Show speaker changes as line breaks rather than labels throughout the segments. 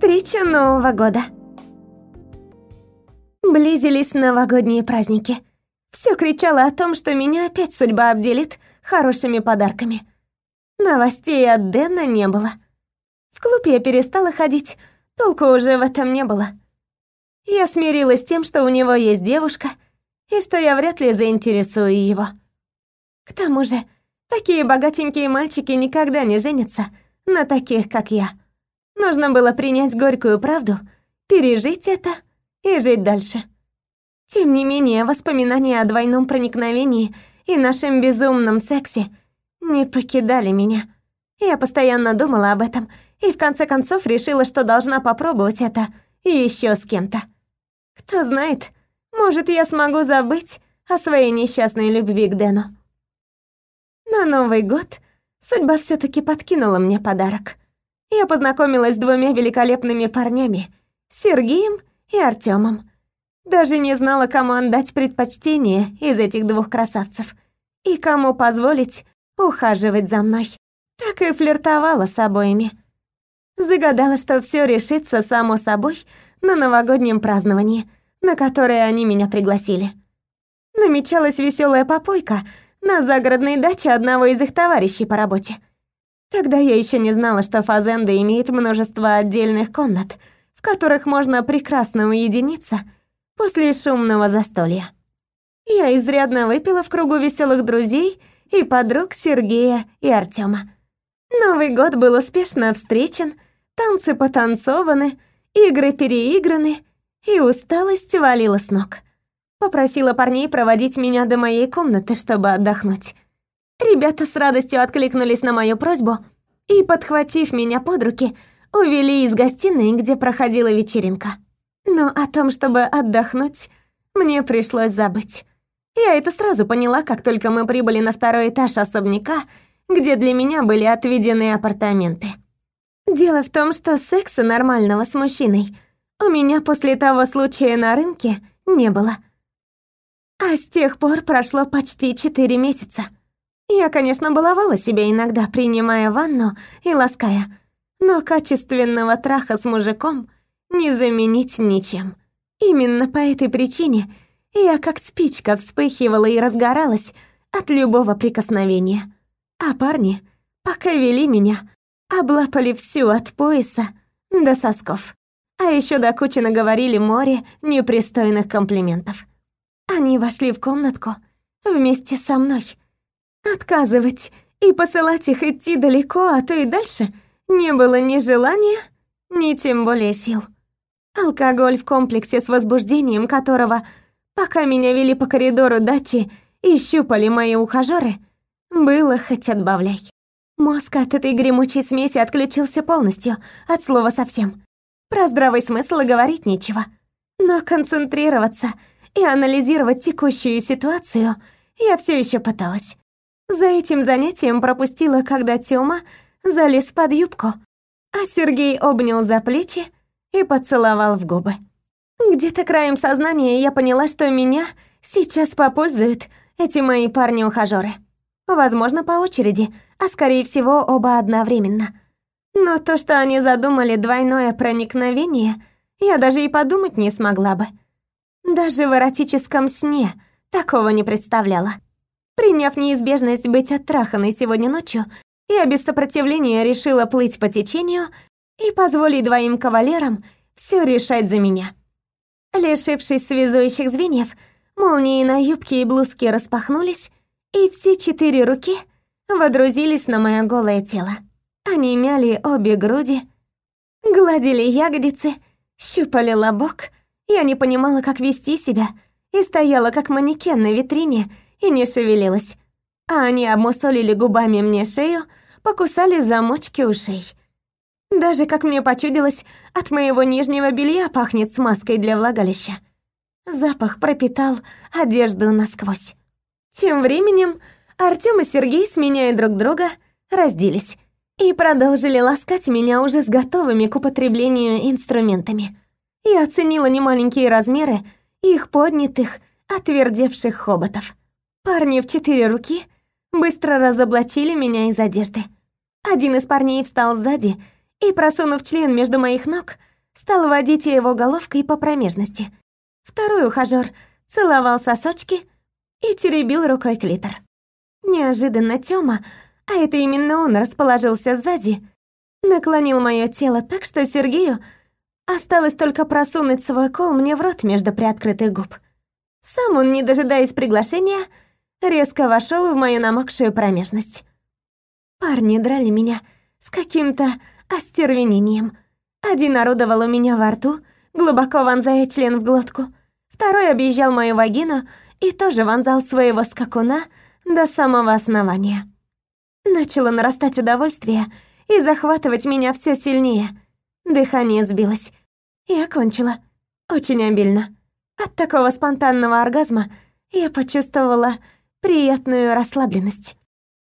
Встреча Нового года. Близились новогодние праздники. Все кричало о том, что меня опять судьба обделит хорошими подарками. Новостей от Дэна не было. В клуб я перестала ходить, толку уже в этом не было. Я смирилась с тем, что у него есть девушка, и что я вряд ли заинтересую его. К тому же, такие богатенькие мальчики никогда не женятся на таких, как я. Нужно было принять горькую правду, пережить это и жить дальше. Тем не менее, воспоминания о двойном проникновении и нашем безумном сексе не покидали меня. Я постоянно думала об этом и в конце концов решила, что должна попробовать это еще с кем-то. Кто знает, может, я смогу забыть о своей несчастной любви к Дэну. На Новый год судьба все таки подкинула мне подарок. Я познакомилась с двумя великолепными парнями, Сергеем и Артемом. Даже не знала, кому отдать предпочтение из этих двух красавцев и кому позволить ухаживать за мной. Так и флиртовала с обоими. Загадала, что все решится само собой на новогоднем праздновании, на которое они меня пригласили. Намечалась веселая попойка на загородной даче одного из их товарищей по работе. Тогда я еще не знала, что Фазенда имеет множество отдельных комнат, в которых можно прекрасно уединиться после шумного застолья. Я изрядно выпила в кругу веселых друзей и подруг Сергея и Артема. Новый год был успешно встречен, танцы потанцованы, игры переиграны, и усталость валила с ног. Попросила парней проводить меня до моей комнаты, чтобы отдохнуть. Ребята с радостью откликнулись на мою просьбу и, подхватив меня под руки, увели из гостиной, где проходила вечеринка. Но о том, чтобы отдохнуть, мне пришлось забыть. Я это сразу поняла, как только мы прибыли на второй этаж особняка, где для меня были отведены апартаменты. Дело в том, что секса нормального с мужчиной у меня после того случая на рынке не было. А с тех пор прошло почти четыре месяца. Я, конечно, баловала себя иногда, принимая ванну и лаская, но качественного траха с мужиком не заменить ничем. Именно по этой причине я как спичка вспыхивала и разгоралась от любого прикосновения. А парни, пока вели меня, облапали всю от пояса до сосков. А еще до кучи наговорили море непристойных комплиментов. Они вошли в комнатку вместе со мной — Отказывать и посылать их идти далеко, а то и дальше, не было ни желания, ни тем более сил. Алкоголь в комплексе с возбуждением которого, пока меня вели по коридору дачи и щупали мои ухажёры, было хоть отбавляй. Мозг от этой гремучей смеси отключился полностью, от слова совсем. Про здравый смысл говорить нечего. Но концентрироваться и анализировать текущую ситуацию я все еще пыталась. За этим занятием пропустила, когда Тёма залез под юбку, а Сергей обнял за плечи и поцеловал в губы. Где-то краем сознания я поняла, что меня сейчас попользуют эти мои парни-ухажёры. Возможно, по очереди, а скорее всего, оба одновременно. Но то, что они задумали двойное проникновение, я даже и подумать не смогла бы. Даже в эротическом сне такого не представляла. Приняв неизбежность быть оттраханной сегодня ночью, я без сопротивления решила плыть по течению и позволить двоим кавалерам все решать за меня. Лишившись связующих звеньев, молнии на юбке и блузке распахнулись, и все четыре руки водрузились на мое голое тело. Они мяли обе груди, гладили ягодицы, щупали лобок. Я не понимала, как вести себя, и стояла как манекен на витрине, и не шевелилась. А они обмусолили губами мне шею, покусали замочки ушей. Даже, как мне почудилось, от моего нижнего белья пахнет смазкой для влагалища. Запах пропитал одежду насквозь. Тем временем Артём и Сергей, сменяя друг друга, разделись и продолжили ласкать меня уже с готовыми к употреблению инструментами. Я оценила немаленькие размеры их поднятых, отвердевших хоботов. Парни в четыре руки быстро разоблачили меня из одежды. Один из парней встал сзади и, просунув член между моих ног, стал водить его головкой по промежности. Второй ухажёр целовал сосочки и теребил рукой клитор. Неожиданно Тёма, а это именно он расположился сзади, наклонил моё тело так, что Сергею осталось только просунуть свой кол мне в рот между приоткрытых губ. Сам он, не дожидаясь приглашения, резко вошел в мою намокшую промежность. Парни драли меня с каким-то остервенением. Один орудовал у меня во рту, глубоко вонзая член в глотку. Второй объезжал мою вагину и тоже вонзал своего скакуна до самого основания. Начало нарастать удовольствие и захватывать меня все сильнее. Дыхание сбилось. И окончила. Очень обильно. От такого спонтанного оргазма я почувствовала приятную расслабленность.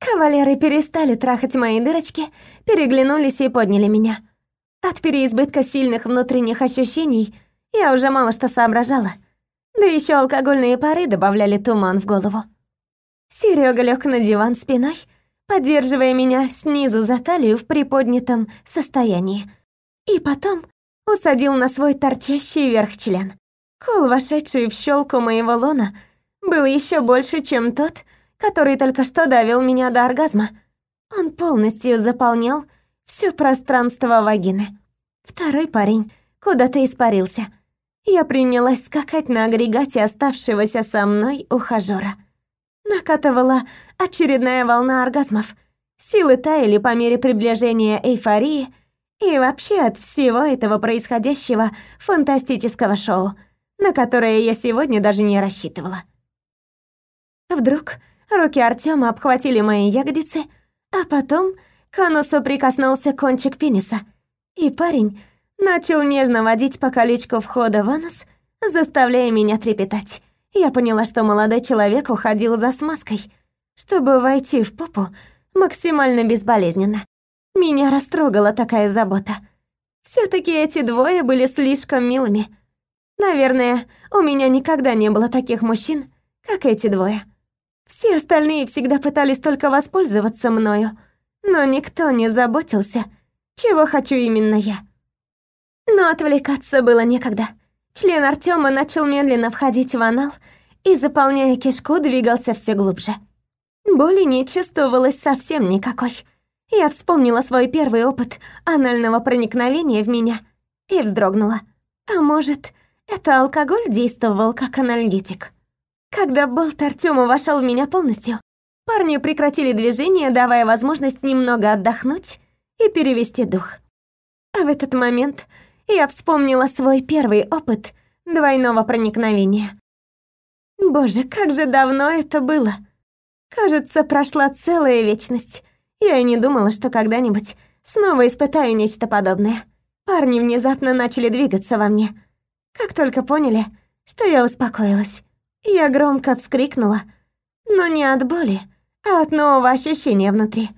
Кавалеры перестали трахать мои дырочки, переглянулись и подняли меня. От переизбытка сильных внутренних ощущений я уже мало что соображала. Да еще алкогольные пары добавляли туман в голову. Серега лег на диван спиной, поддерживая меня снизу за талию в приподнятом состоянии. И потом усадил на свой торчащий вверх член. Кол, вошедший в щелку моего лона, был еще больше, чем тот, который только что довел меня до оргазма. Он полностью заполнял все пространство вагины. Второй парень куда-то испарился. Я принялась скакать на агрегате оставшегося со мной ухажёра. Накатывала очередная волна оргазмов. Силы таяли по мере приближения эйфории и вообще от всего этого происходящего фантастического шоу — на которое я сегодня даже не рассчитывала. Вдруг руки Артема обхватили мои ягодицы, а потом к носу прикоснулся кончик пениса, и парень начал нежно водить по колечку входа в анус, заставляя меня трепетать. Я поняла, что молодой человек уходил за смазкой, чтобы войти в попу максимально безболезненно. Меня растрогала такая забота. все таки эти двое были слишком милыми — Наверное, у меня никогда не было таких мужчин, как эти двое. Все остальные всегда пытались только воспользоваться мною, но никто не заботился, чего хочу именно я. Но отвлекаться было некогда. Член Артема начал медленно входить в анал и, заполняя кишку, двигался все глубже. Боли не чувствовалось совсем никакой. Я вспомнила свой первый опыт анального проникновения в меня и вздрогнула. А может, это алкоголь действовал как анальгетик. Когда болт Артёма вошел в меня полностью, парни прекратили движение, давая возможность немного отдохнуть и перевести дух. А в этот момент я вспомнила свой первый опыт двойного проникновения. Боже, как же давно это было! Кажется, прошла целая вечность. Я и не думала, что когда-нибудь снова испытаю нечто подобное. Парни внезапно начали двигаться во мне — как только поняли, что я успокоилась, я громко вскрикнула, но не от боли, а от нового ощущения внутри.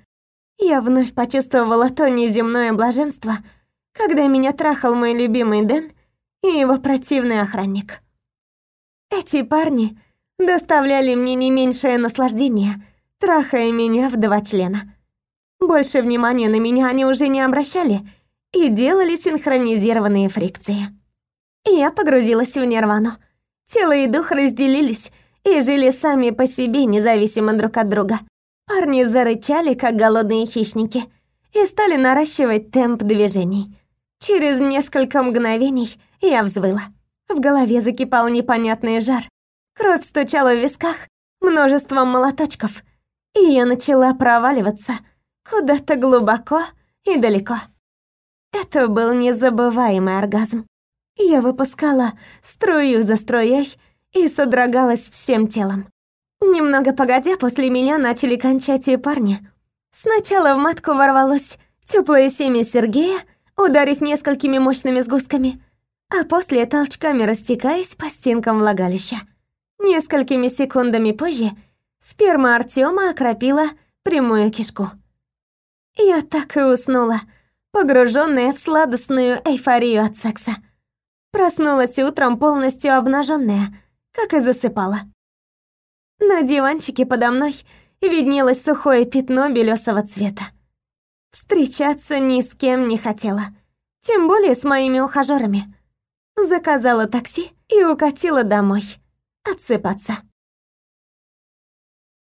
Я вновь почувствовала то неземное блаженство, когда меня трахал мой любимый Дэн и его противный охранник. Эти парни доставляли мне не меньшее наслаждение, трахая меня в два члена. Больше внимания на меня они уже не обращали и делали синхронизированные фрикции я погрузилась в нирвану. Тело и дух разделились и жили сами по себе, независимо друг от друга. Парни зарычали, как голодные хищники, и стали наращивать темп движений. Через несколько мгновений я взвыла. В голове закипал непонятный жар. Кровь стучала в висках множеством молоточков, и я начала проваливаться куда-то глубоко и далеко. Это был незабываемый оргазм. Я выпускала струю за струей и содрогалась всем телом. Немного погодя, после меня начали кончать и парни. Сначала в матку ворвалось теплое семя Сергея, ударив несколькими мощными сгустками, а после толчками растекаясь по стенкам влагалища. Несколькими секундами позже сперма Артема окропила прямую кишку. Я так и уснула, погруженная в сладостную эйфорию от секса. Проснулась утром полностью обнаженная, как и засыпала. На диванчике подо мной виднелось сухое пятно белесого цвета. Встречаться ни с кем не хотела. Тем более с моими ухажерами. Заказала такси и укатила домой. Отсыпаться.